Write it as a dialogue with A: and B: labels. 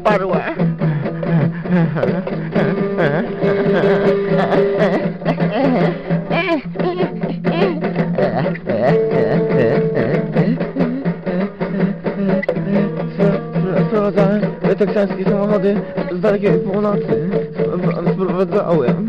A: uparła.
B: Teksańskie samochody z dalekiej północy. Sprowadzałem.